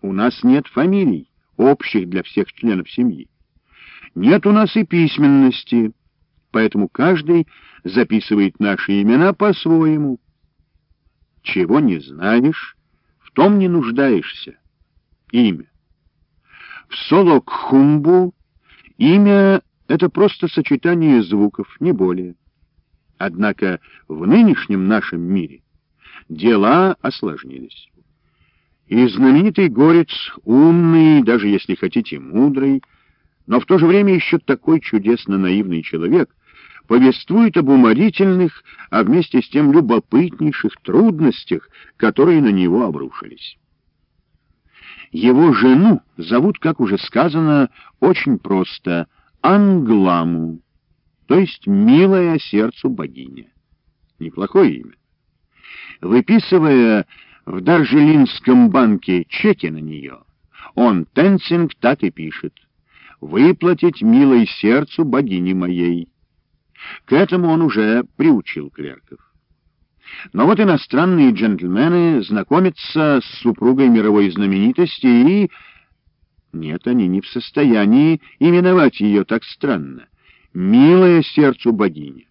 У нас нет фамилий, общих для всех членов семьи. Нет у нас и письменности, поэтому каждый записывает наши имена по-своему. Чего не знаешь, в том не нуждаешься. Имя. В Солокхумбу имя — это просто сочетание звуков, не более. Однако в нынешнем нашем мире дела осложнились. И знаменитый горец, умный, даже если хотите, мудрый, но в то же время еще такой чудесно наивный человек, повествует об уморительных, а вместе с тем любопытнейших трудностях, которые на него обрушились. Его жену зовут, как уже сказано, очень просто Англаму, то есть «милая сердцу богиня». Неплохое имя. Выписывая в Даржелинском банке чеки на нее, он, Тенцинг, так и пишет. «Выплатить милой сердцу богини моей». К этому он уже приучил клерков. Но вот иностранные джентльмены знакомятся с супругой мировой знаменитости и... Нет, они не в состоянии именовать ее так странно. Милая сердцу богиня.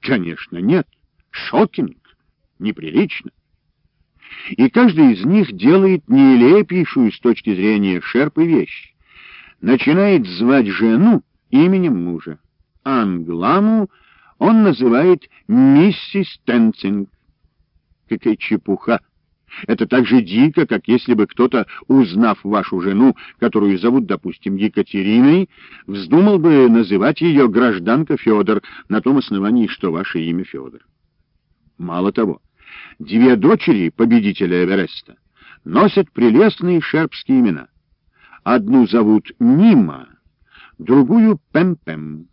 Конечно, нет. Шокинг. Неприлично. И каждый из них делает нелепейшую с точки зрения шерпы вещь. Начинает звать жену именем мужа. Англаму он называет миссис Тенцинг. Какая чепуха! Это так же дико, как если бы кто-то, узнав вашу жену, которую зовут, допустим, Екатериной, вздумал бы называть ее гражданка Федор на том основании, что ваше имя Федор. Мало того, две дочери победителя Эвереста носят прелестные шерпские имена. Одну зовут Нима, другую Пем-Пем.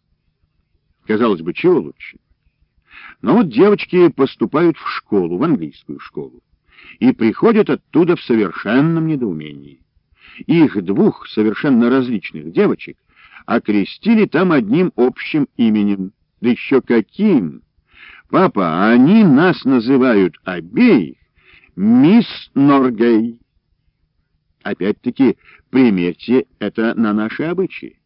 Казалось бы, чего лучше? Но вот девочки поступают в школу, в английскую школу, и приходят оттуда в совершенном недоумении. Их двух совершенно различных девочек окрестили там одним общим именем. Да еще каким! Папа, они нас называют обеих мисс Норгей. Опять-таки, примерьте это на наши обычаи.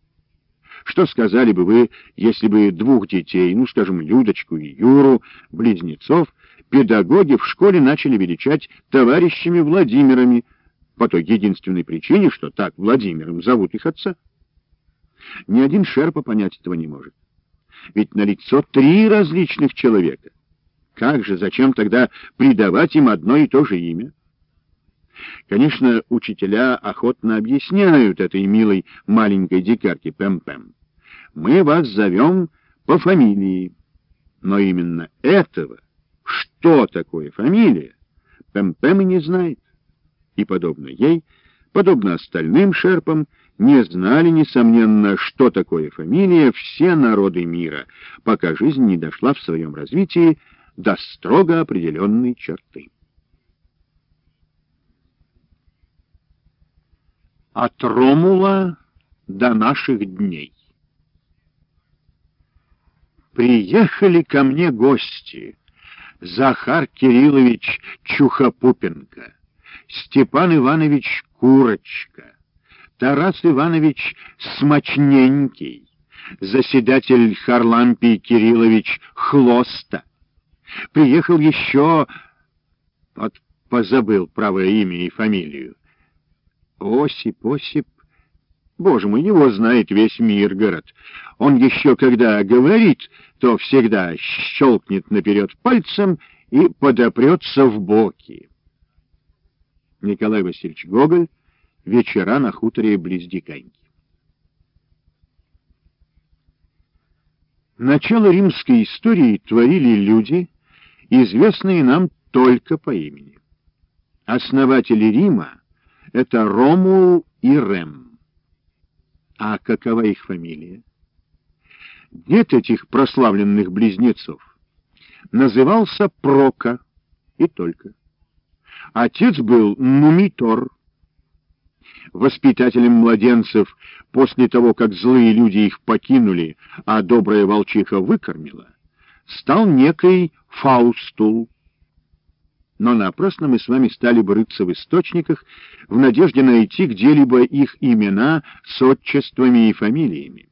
Что сказали бы вы, если бы двух детей, ну, скажем, Людочку и Юру, близнецов, педагоги в школе начали величать товарищами Владимирами, по той единственной причине, что так Владимиром зовут их отца? Ни один шерпа понять этого не может. Ведь на лицо три различных человека. Как же, зачем тогда придавать им одно и то же имя? Конечно, учителя охотно объясняют этой милой маленькой дикарке Пэм-Пэм мы вас зовем по фамилии. Но именно этого, что такое фамилия, Пэм-Пэм и не знает. И, подобно ей, подобно остальным шерпам, не знали, несомненно, что такое фамилия все народы мира, пока жизнь не дошла в своем развитии до строго определенной черты. От Ромула до наших дней. Приехали ко мне гости. Захар Кириллович Чухопупенко, Степан Иванович Курочка, Тарас Иванович Смочненький, заседатель Харлампий Кириллович Хлоста. Приехал еще... Вот позабыл правое имя и фамилию. Осип, Осип Боже мой, его знает весь мир, город. Он еще когда говорит, то всегда щелкнет наперед пальцем и подопрется в боки. Николай Васильевич Гоголь. Вечера на хуторе близ Диканьки. Начало римской истории творили люди, известные нам только по имени. Основатели Рима — это Ромул и Рем. А какова их фамилия? Дед этих прославленных близнецов назывался Прока, и только. Отец был Нумитор. Воспитателем младенцев после того, как злые люди их покинули, а добрая волчиха выкормила, стал некий Фаустул. но напрасно мы с вами стали бы рыться в источниках в надежде найти где-либо их имена с отчествами и фамилиями.